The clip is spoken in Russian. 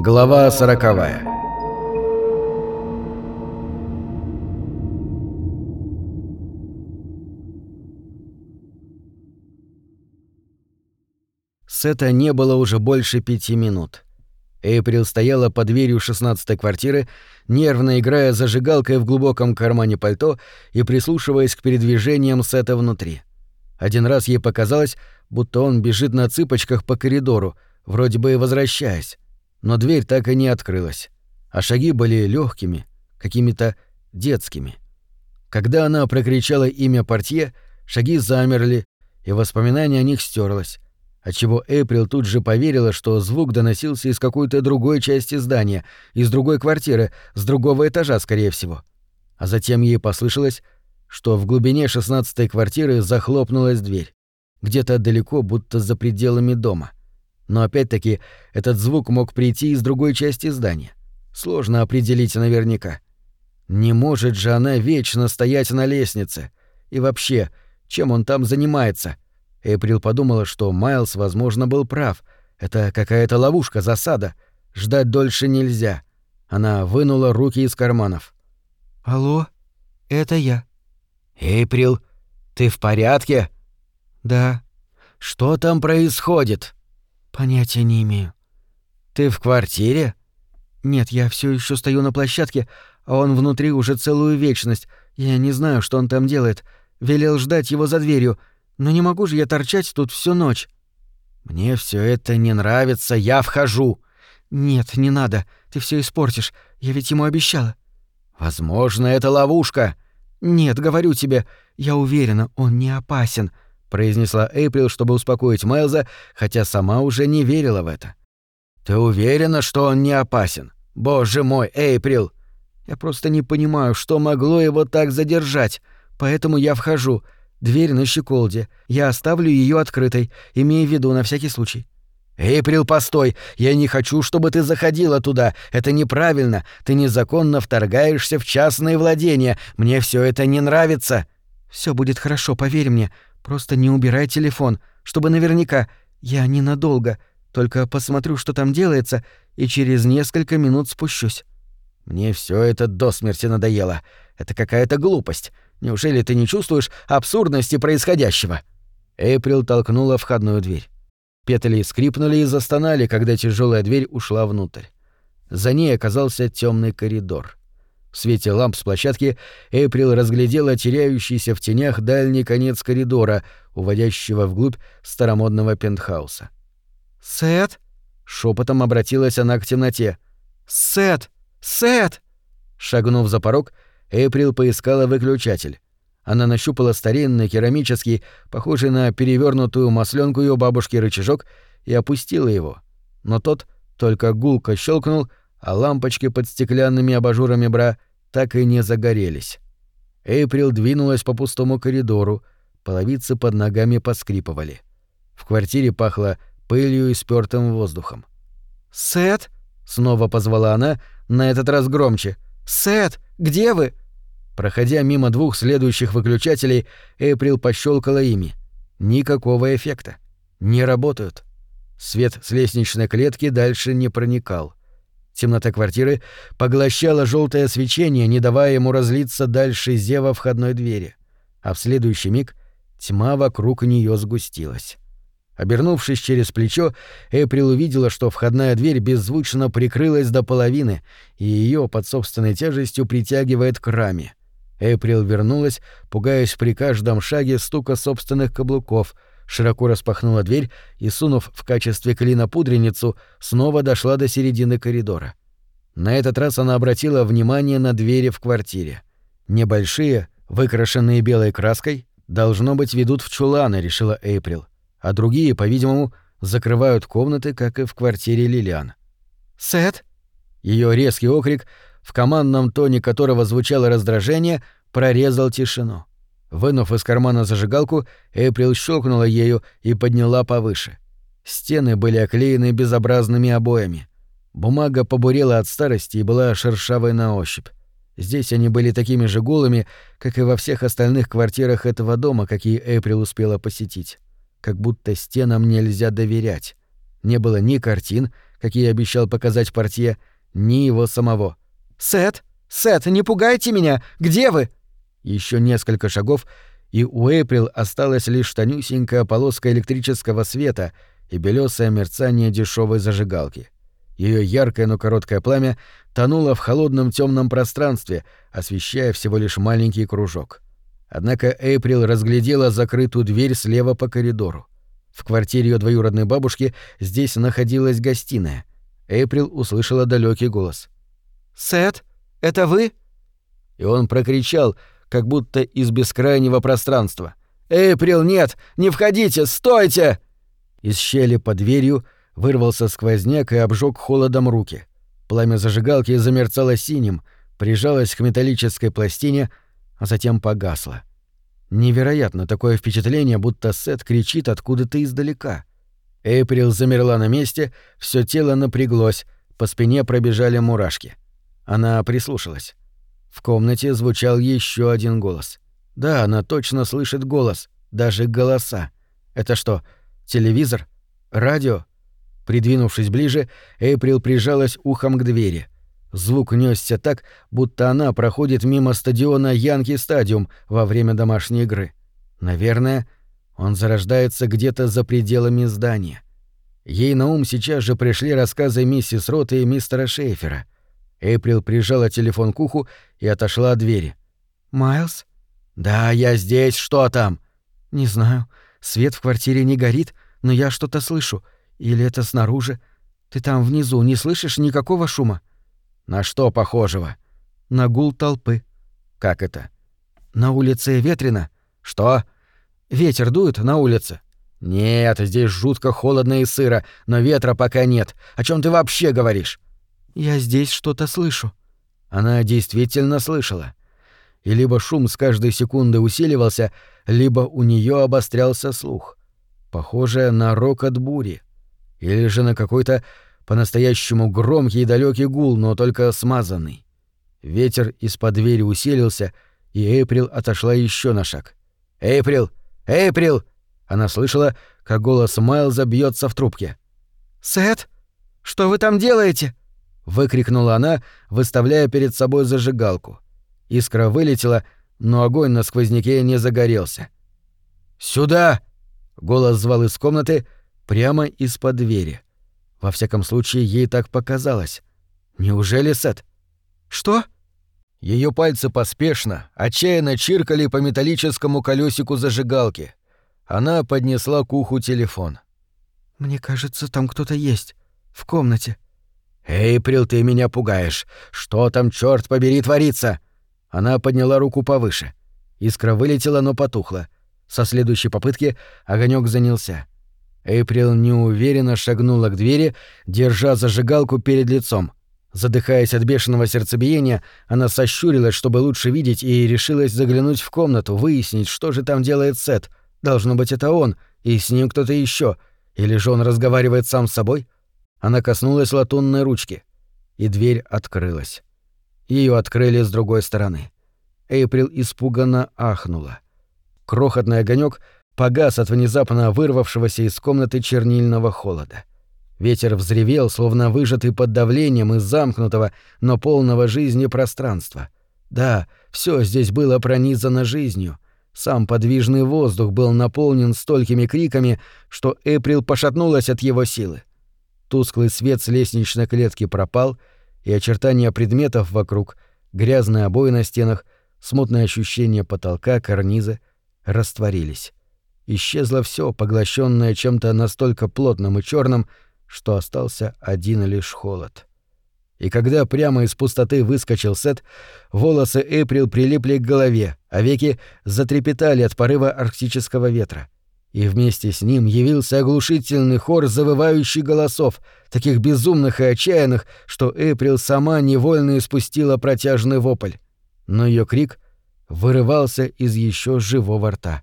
Глава сороковая Сета не было уже больше пяти минут. Эйприл стояла под дверью шестнадцатой квартиры, нервно играя зажигалкой в глубоком кармане пальто и прислушиваясь к передвижениям Сета внутри. Один раз ей показалось, будто он бежит на цыпочках по коридору, вроде бы возвращаясь. Но дверь так и не открылась, а шаги были легкими, какими-то детскими. Когда она прокричала имя портье, шаги замерли, и воспоминание о них стерлось, отчего Эйприл тут же поверила, что звук доносился из какой-то другой части здания, из другой квартиры, с другого этажа, скорее всего. А затем ей послышалось, что в глубине шестнадцатой квартиры захлопнулась дверь. Где-то далеко, будто за пределами дома. Но опять-таки этот звук мог прийти из другой части здания. Сложно определить наверняка. Не может же она вечно стоять на лестнице. И вообще, чем он там занимается? Эприл подумала, что Майлз, возможно, был прав. Это какая-то ловушка, засада. Ждать дольше нельзя. Она вынула руки из карманов. «Алло, это я», «Эйприл, ты в порядке?» «Да». «Что там происходит?» «Понятия не имею». «Ты в квартире?» «Нет, я все еще стою на площадке, а он внутри уже целую вечность. Я не знаю, что он там делает. Велел ждать его за дверью, но не могу же я торчать тут всю ночь». «Мне все это не нравится, я вхожу». «Нет, не надо, ты все испортишь, я ведь ему обещала». «Возможно, это ловушка». «Нет, говорю тебе, я уверена, он не опасен», — произнесла Эйприл, чтобы успокоить Майлза, хотя сама уже не верила в это. «Ты уверена, что он не опасен? Боже мой, Эйприл!» «Я просто не понимаю, что могло его так задержать, поэтому я вхожу. Дверь на щеколде. Я оставлю ее открытой, имея в виду на всякий случай». «Эйприл, постой! Я не хочу, чтобы ты заходила туда. Это неправильно. Ты незаконно вторгаешься в частные владения. Мне все это не нравится». Все будет хорошо, поверь мне. Просто не убирай телефон, чтобы наверняка. Я ненадолго. Только посмотрю, что там делается, и через несколько минут спущусь». «Мне все это до смерти надоело. Это какая-то глупость. Неужели ты не чувствуешь абсурдности происходящего?» Эйприл толкнула входную дверь. Петли скрипнули и застонали, когда тяжелая дверь ушла внутрь. За ней оказался темный коридор. В свете ламп с площадки Эйприл разглядела теряющийся в тенях дальний конец коридора, уводящего вглубь старомодного пентхауса. «Сет?» — шепотом обратилась она к темноте. «Сет! Сет!» Шагнув за порог, Эйприл поискала выключатель. Она нащупала старинный керамический, похожий на перевернутую масленку ее бабушки рычажок, и опустила его. Но тот только гулко щелкнул, а лампочки под стеклянными абажурами бра так и не загорелись. Эйприл двинулась по пустому коридору, половицы под ногами поскрипывали. В квартире пахло пылью и спёртым воздухом. «Сет?» — снова позвала она, на этот раз громче. «Сет, где вы?» Проходя мимо двух следующих выключателей, Эйприл пощелкала ими. Никакого эффекта. Не работают. Свет с лестничной клетки дальше не проникал. Темнота квартиры поглощала желтое свечение, не давая ему разлиться дальше зева входной двери. А в следующий миг тьма вокруг нее сгустилась. Обернувшись через плечо, Эприл увидела, что входная дверь беззвучно прикрылась до половины, и ее под собственной тяжестью притягивает к раме. Эйприл вернулась, пугаясь при каждом шаге стука собственных каблуков, широко распахнула дверь и, сунув в качестве клина пудреницу, снова дошла до середины коридора. На этот раз она обратила внимание на двери в квартире. Небольшие, выкрашенные белой краской, должно быть, ведут в чуланы, решила Эйприл, а другие, по-видимому, закрывают комнаты, как и в квартире Лилиан. «Сет?» Ее резкий окрик в командном тоне которого звучало раздражение, прорезал тишину. Вынув из кармана зажигалку, Эйприл щелкнула ею и подняла повыше. Стены были оклеены безобразными обоями. Бумага побурела от старости и была шершавой на ощупь. Здесь они были такими же голыми, как и во всех остальных квартирах этого дома, какие Эйприл успела посетить. Как будто стенам нельзя доверять. Не было ни картин, какие обещал показать портье, ни его самого. «Сет! Сет, не пугайте меня! Где вы?» Еще несколько шагов, и у Эйприл осталась лишь тонюсенькая полоска электрического света и белесое мерцание дешевой зажигалки. Ее яркое, но короткое пламя тонуло в холодном темном пространстве, освещая всего лишь маленький кружок. Однако Эйприл разглядела закрытую дверь слева по коридору. В квартире ее двоюродной бабушки здесь находилась гостиная. Эйприл услышала далекий голос. «Сет, это вы?» И он прокричал, как будто из бескрайнего пространства. «Эйприл, нет! Не входите! Стойте!» Из щели под дверью вырвался сквозняк и обжег холодом руки. Пламя зажигалки замерцало синим, прижалось к металлической пластине, а затем погасло. Невероятно такое впечатление, будто Сет кричит откуда-то издалека. Эйприл замерла на месте, все тело напряглось, по спине пробежали мурашки. Она прислушалась. В комнате звучал еще один голос. Да, она точно слышит голос, даже голоса. Это что, телевизор? Радио? Придвинувшись ближе, Эйприл прижалась ухом к двери — Звук нёсся так, будто она проходит мимо стадиона Янки Стадиум во время домашней игры. Наверное, он зарождается где-то за пределами здания. Ей на ум сейчас же пришли рассказы миссис Рота и мистера Шейфера. Эйприл прижала телефон к уху и отошла от двери. «Майлз?» «Да, я здесь. Что там?» «Не знаю. Свет в квартире не горит, но я что-то слышу. Или это снаружи? Ты там внизу не слышишь никакого шума?» На что похожего? На гул толпы. Как это? На улице ветрено. Что? Ветер дует на улице. Нет, здесь жутко холодно и сыро, но ветра пока нет. О чем ты вообще говоришь? Я здесь что-то слышу. Она действительно слышала. И либо шум с каждой секунды усиливался, либо у нее обострялся слух. Похоже на рокот бури. Или же на какой-то по-настоящему громкий и далекий гул, но только смазанный. Ветер из-под двери усилился, и Эйприл отошла еще на шаг. «Эйприл! Эйприл!» Она слышала, как голос Майлза бьется в трубке. «Сет, что вы там делаете?» — выкрикнула она, выставляя перед собой зажигалку. Искра вылетела, но огонь на сквозняке не загорелся. «Сюда!» — голос звал из комнаты прямо из-под двери. Во всяком случае, ей так показалось. Неужели Сет? Что? Ее пальцы поспешно, отчаянно чиркали по металлическому колесику зажигалки. Она поднесла к уху телефон. «Мне кажется, там кто-то есть. В комнате». «Эйприл, ты меня пугаешь. Что там, черт побери, творится?» Она подняла руку повыше. Искра вылетела, но потухла. Со следующей попытки огонек занялся. Эйприл неуверенно шагнула к двери, держа зажигалку перед лицом. Задыхаясь от бешеного сердцебиения, она сощурилась, чтобы лучше видеть, и решилась заглянуть в комнату, выяснить, что же там делает Сет. Должно быть, это он, и с ним кто-то еще. Или же он разговаривает сам с собой? Она коснулась латунной ручки, и дверь открылась. Ее открыли с другой стороны. Эйприл испуганно ахнула. Крохотный огонек погас от внезапно вырвавшегося из комнаты чернильного холода. Ветер взревел, словно выжатый под давлением из замкнутого, но полного жизни пространства. Да, все здесь было пронизано жизнью. Сам подвижный воздух был наполнен столькими криками, что Эприл пошатнулась от его силы. Тусклый свет с лестничной клетки пропал, и очертания предметов вокруг, грязные обои на стенах, смутное ощущение потолка, карниза растворились исчезло все, поглощенное чем-то настолько плотным и черным, что остался один лишь холод. И когда прямо из пустоты выскочил Сет, волосы Эйприл прилипли к голове, а веки затрепетали от порыва арктического ветра. И вместе с ним явился оглушительный хор завывающих голосов, таких безумных и отчаянных, что Эйприл сама невольно испустила протяжный вопль. Но ее крик вырывался из еще живого рта.